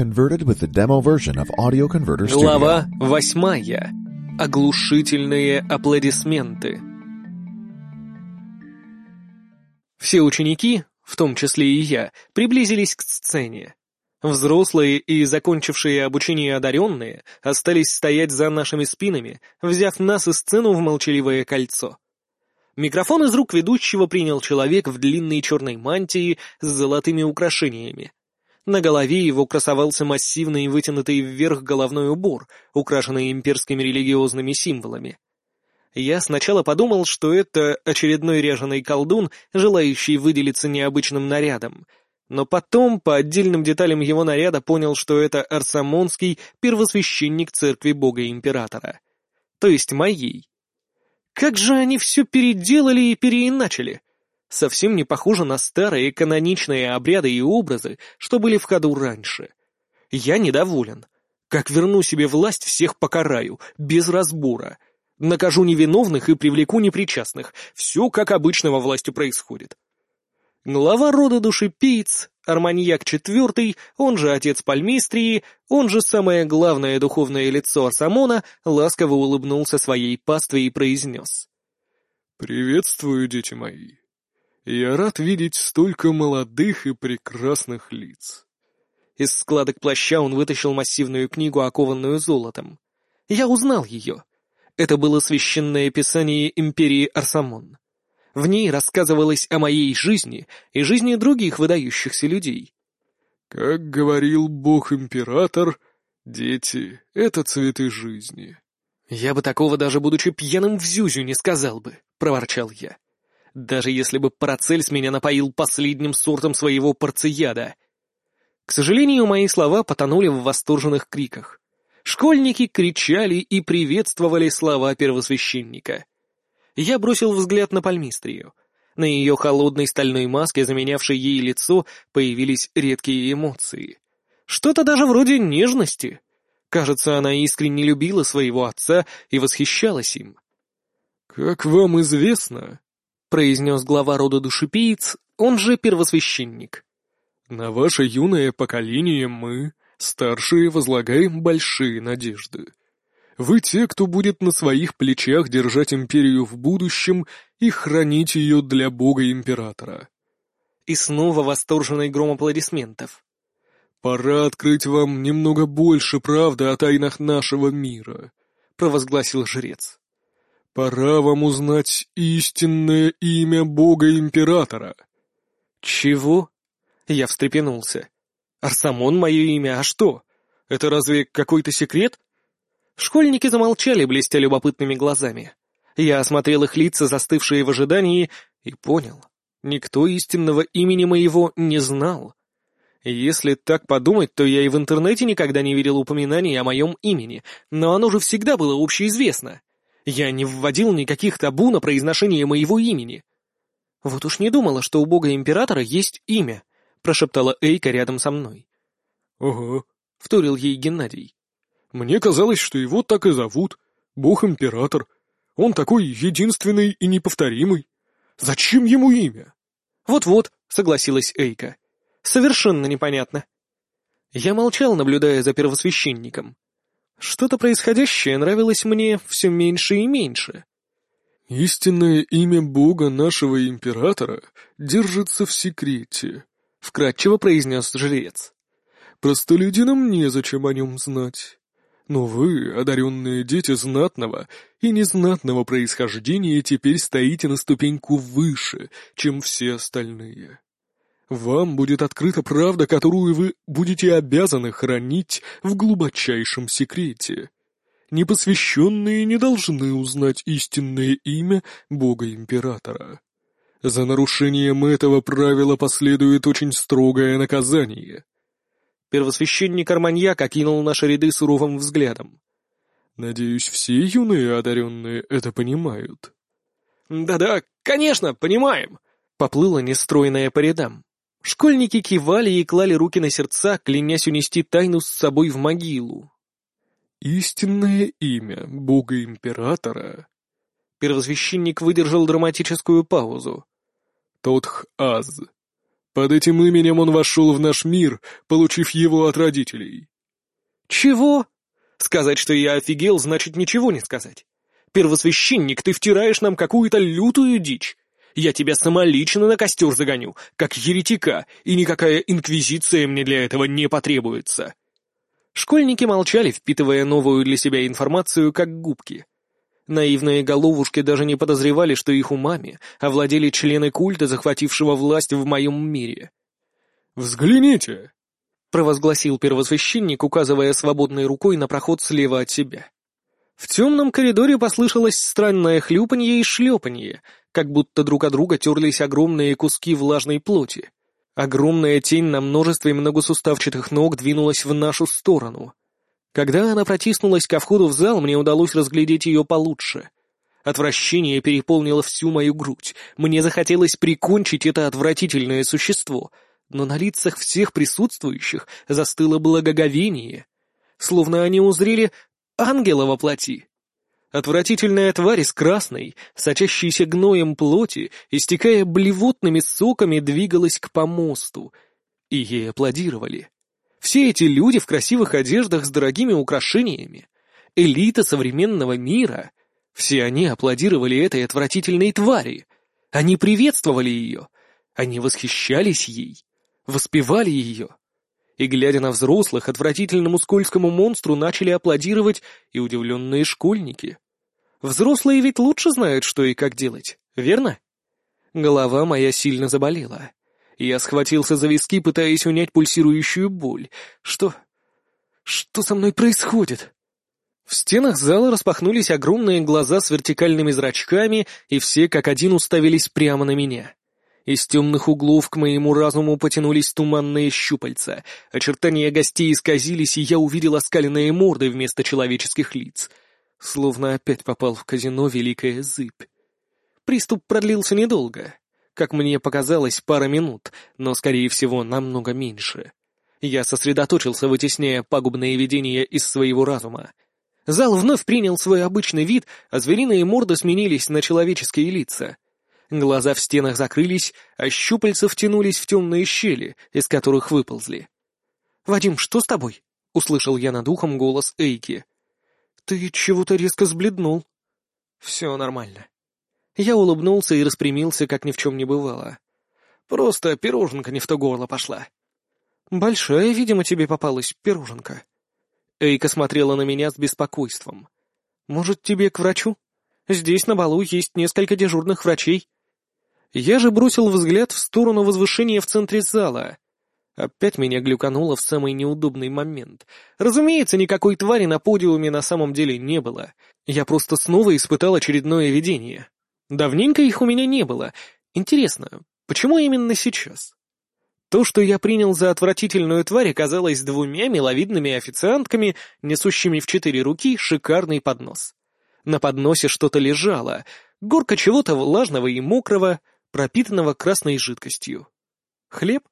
converted with the demo version of Audio Converter Studio. Глава восьмая. Оглушительные аплодисменты. Все ученики, в том числе и я, приблизились к сцене. Взрослые и закончившие обучение одаренные остались стоять за нашими спинами, взяв нас и сцену в молчаливое кольцо. Микрофон из рук ведущего принял человек в длинной черной мантии с золотыми украшениями. На голове его красовался массивный вытянутый вверх головной убор, украшенный имперскими религиозными символами. Я сначала подумал, что это очередной ряженый колдун, желающий выделиться необычным нарядом, но потом по отдельным деталям его наряда понял, что это арсамонский первосвященник церкви бога-императора. То есть моей. Как же они все переделали и переиначили? Совсем не похоже на старые каноничные обряды и образы, что были в ходу раньше. Я недоволен. Как верну себе власть, всех покараю, без разбора. Накажу невиновных и привлеку непричастных. Все, как обычно во власти происходит. Глава рода душепиц, Арманьяк IV, он же отец Пальмистрии, он же самое главное духовное лицо Арсамона, ласково улыбнулся своей пастве и произнес. «Приветствую, дети мои. Я рад видеть столько молодых и прекрасных лиц». Из складок плаща он вытащил массивную книгу, окованную золотом. Я узнал ее. Это было священное писание империи Арсамон. В ней рассказывалось о моей жизни и жизни других выдающихся людей. «Как говорил бог-император, дети — это цветы жизни». «Я бы такого даже будучи пьяным в зюзю не сказал бы», — проворчал я. «Даже если бы Парацельс меня напоил последним сортом своего порцияда». К сожалению, мои слова потонули в восторженных криках. Школьники кричали и приветствовали слова первосвященника. Я бросил взгляд на Пальмистрию. На ее холодной стальной маске, заменявшей ей лицо, появились редкие эмоции. Что-то даже вроде нежности. Кажется, она искренне любила своего отца и восхищалась им. «Как вам известно», — произнес глава рода душепиец, он же первосвященник, «на ваше юное поколение мы, старшие, возлагаем большие надежды. Вы те, кто будет на своих плечах держать империю в будущем и хранить ее для бога-императора. И снова восторженный гром аплодисментов. «Пора открыть вам немного больше правды о тайнах нашего мира», — провозгласил жрец. «Пора вам узнать истинное имя бога-императора». «Чего?» — я встрепенулся. «Арсамон мое имя, а что? Это разве какой-то секрет?» Школьники замолчали, блестя любопытными глазами. Я осмотрел их лица, застывшие в ожидании, и понял. Никто истинного имени моего не знал. Если так подумать, то я и в интернете никогда не видел упоминаний о моем имени, но оно же всегда было общеизвестно. Я не вводил никаких табу на произношение моего имени. «Вот уж не думала, что у бога-императора есть имя», — прошептала Эйка рядом со мной. «Ого», — вторил ей Геннадий. Мне казалось, что его так и зовут. Бог-император. Он такой единственный и неповторимый. Зачем ему имя? Вот-вот, согласилась Эйка. Совершенно непонятно. Я молчал, наблюдая за первосвященником. Что-то происходящее нравилось мне все меньше и меньше. «Истинное имя Бога нашего императора держится в секрете», — вкратчиво произнес жрец. «Простолюдинам незачем о нем знать. Но вы, одаренные дети знатного и незнатного происхождения, теперь стоите на ступеньку выше, чем все остальные. Вам будет открыта правда, которую вы будете обязаны хранить в глубочайшем секрете. Непосвященные не должны узнать истинное имя Бога-Императора. За нарушением этого правила последует очень строгое наказание. Первосвященник Арманьяк окинул наши ряды суровым взглядом. «Надеюсь, все юные одаренные это понимают». «Да-да, конечно, понимаем!» — поплыло нестройное по рядам. Школьники кивали и клали руки на сердца, клянясь унести тайну с собой в могилу. «Истинное имя Бога-Императора...» Первосвященник выдержал драматическую паузу. «Тотх-Аз. Под этим именем он вошел в наш мир, получив его от родителей». «Чего?» Сказать, что я офигел, значит ничего не сказать. Первосвященник, ты втираешь нам какую-то лютую дичь. Я тебя самолично на костер загоню, как еретика, и никакая инквизиция мне для этого не потребуется». Школьники молчали, впитывая новую для себя информацию, как губки. Наивные головушки даже не подозревали, что их умами овладели члены культа, захватившего власть в моем мире. «Взгляните!» — провозгласил первосвященник, указывая свободной рукой на проход слева от себя. В темном коридоре послышалось странное хлюпанье и шлепанье, как будто друг от друга терлись огромные куски влажной плоти. Огромная тень на множестве многосуставчатых ног двинулась в нашу сторону. Когда она протиснулась ко входу в зал, мне удалось разглядеть ее получше. Отвращение переполнило всю мою грудь. Мне захотелось прикончить это отвратительное существо, но на лицах всех присутствующих застыло благоговение, словно они узрели ангела во плоти. Отвратительная тварь с красной, сочащейся гноем плоти, истекая блевотными соками, двигалась к помосту. И ей аплодировали. Все эти люди в красивых одеждах с дорогими украшениями. Элита современного мира. Все они аплодировали этой отвратительной твари. Они приветствовали ее. Они восхищались ей. Воспевали ее. И, глядя на взрослых, отвратительному скользкому монстру начали аплодировать и удивленные школьники. Взрослые ведь лучше знают, что и как делать, верно? Голова моя сильно заболела. Я схватился за виски, пытаясь унять пульсирующую боль. Что... что со мной происходит? В стенах зала распахнулись огромные глаза с вертикальными зрачками, и все как один уставились прямо на меня. Из темных углов к моему разуму потянулись туманные щупальца, очертания гостей исказились, и я увидел оскаленные морды вместо человеческих лиц — Словно опять попал в казино Великая Зыбь. Приступ продлился недолго. Как мне показалось, пара минут, но, скорее всего, намного меньше. Я сосредоточился, вытесняя пагубные видения из своего разума. Зал вновь принял свой обычный вид, а звериные морды сменились на человеческие лица. Глаза в стенах закрылись, а щупальца втянулись в темные щели, из которых выползли. «Вадим, что с тобой?» — услышал я над ухом голос Эйки. «Ты чего-то резко сбледнул». «Все нормально». Я улыбнулся и распрямился, как ни в чем не бывало. Просто пироженка не в то горло пошла. «Большая, видимо, тебе попалась пироженка». Эйка смотрела на меня с беспокойством. «Может, тебе к врачу? Здесь на балу есть несколько дежурных врачей». Я же бросил взгляд в сторону возвышения в центре зала — Опять меня глюкануло в самый неудобный момент. Разумеется, никакой твари на подиуме на самом деле не было. Я просто снова испытал очередное видение. Давненько их у меня не было. Интересно, почему именно сейчас? То, что я принял за отвратительную тварь, оказалось двумя миловидными официантками, несущими в четыре руки шикарный поднос. На подносе что-то лежало, горка чего-то влажного и мокрого, пропитанного красной жидкостью. Хлеб?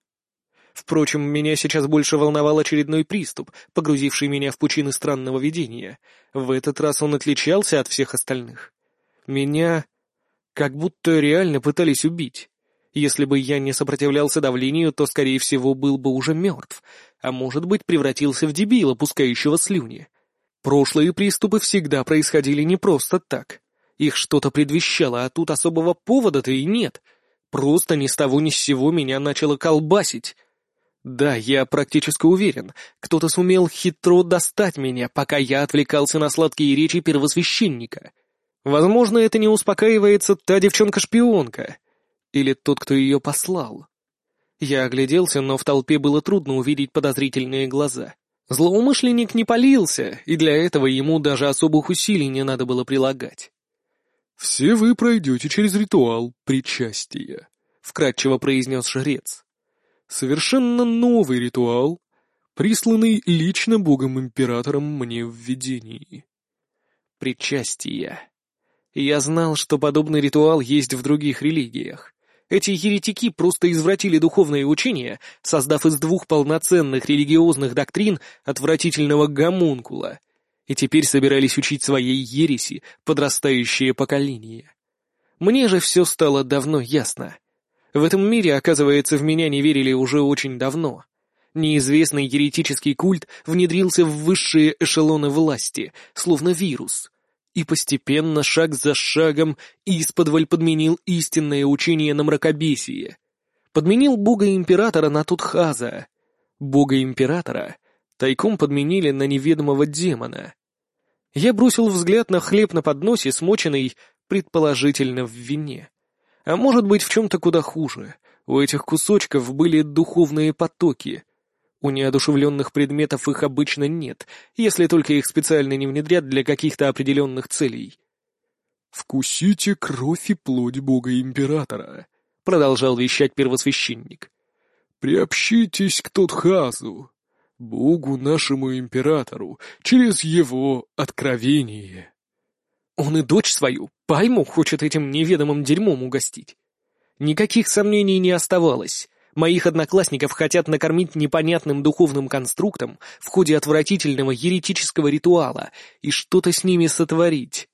Впрочем, меня сейчас больше волновал очередной приступ, погрузивший меня в пучины странного видения. В этот раз он отличался от всех остальных. Меня как будто реально пытались убить. Если бы я не сопротивлялся давлению, то, скорее всего, был бы уже мертв, а может быть, превратился в дебила, пускающего слюни. Прошлые приступы всегда происходили не просто так. Их что-то предвещало, а тут особого повода-то и нет. Просто ни с того ни с сего меня начало колбасить. Да, я практически уверен, кто-то сумел хитро достать меня, пока я отвлекался на сладкие речи первосвященника. Возможно, это не успокаивается та девчонка-шпионка. Или тот, кто ее послал. Я огляделся, но в толпе было трудно увидеть подозрительные глаза. Злоумышленник не полился, и для этого ему даже особых усилий не надо было прилагать. «Все вы пройдете через ритуал причастия», — вкратчиво произнес жрец совершенно новый ритуал, присланный лично Богом-Императором мне в видении. Причастие. Я знал, что подобный ритуал есть в других религиях. Эти еретики просто извратили духовное учение, создав из двух полноценных религиозных доктрин отвратительного гомункула, и теперь собирались учить своей ереси подрастающее поколение. Мне же все стало давно ясно. В этом мире, оказывается, в меня не верили уже очень давно. Неизвестный еретический культ внедрился в высшие эшелоны власти, словно вирус, и постепенно, шаг за шагом, исподволь подменил истинное учение на мракобесие. Подменил бога-императора на Тутхаза. Бога-императора тайком подменили на неведомого демона. Я бросил взгляд на хлеб на подносе, смоченный, предположительно, в вине. А может быть, в чем-то куда хуже. У этих кусочков были духовные потоки. У неодушевленных предметов их обычно нет, если только их специально не внедрят для каких-то определенных целей. «Вкусите кровь и плоть Бога-Императора», — продолжал вещать первосвященник. «Приобщитесь к Тотхазу, Богу нашему Императору, через его откровение». Он и дочь свою, пойму, хочет этим неведомым дерьмом угостить. Никаких сомнений не оставалось. Моих одноклассников хотят накормить непонятным духовным конструктом в ходе отвратительного еретического ритуала и что-то с ними сотворить.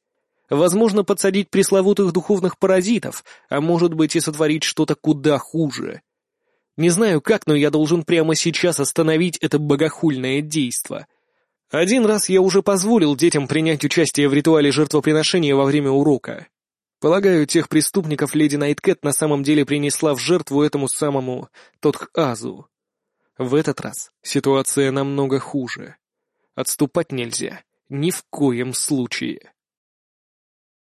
Возможно, подсадить пресловутых духовных паразитов, а может быть и сотворить что-то куда хуже. Не знаю как, но я должен прямо сейчас остановить это богохульное действо. Один раз я уже позволил детям принять участие в ритуале жертвоприношения во время урока. Полагаю, тех преступников леди Найткэт на самом деле принесла в жертву этому самому Тотхазу. В этот раз ситуация намного хуже. Отступать нельзя. Ни в коем случае.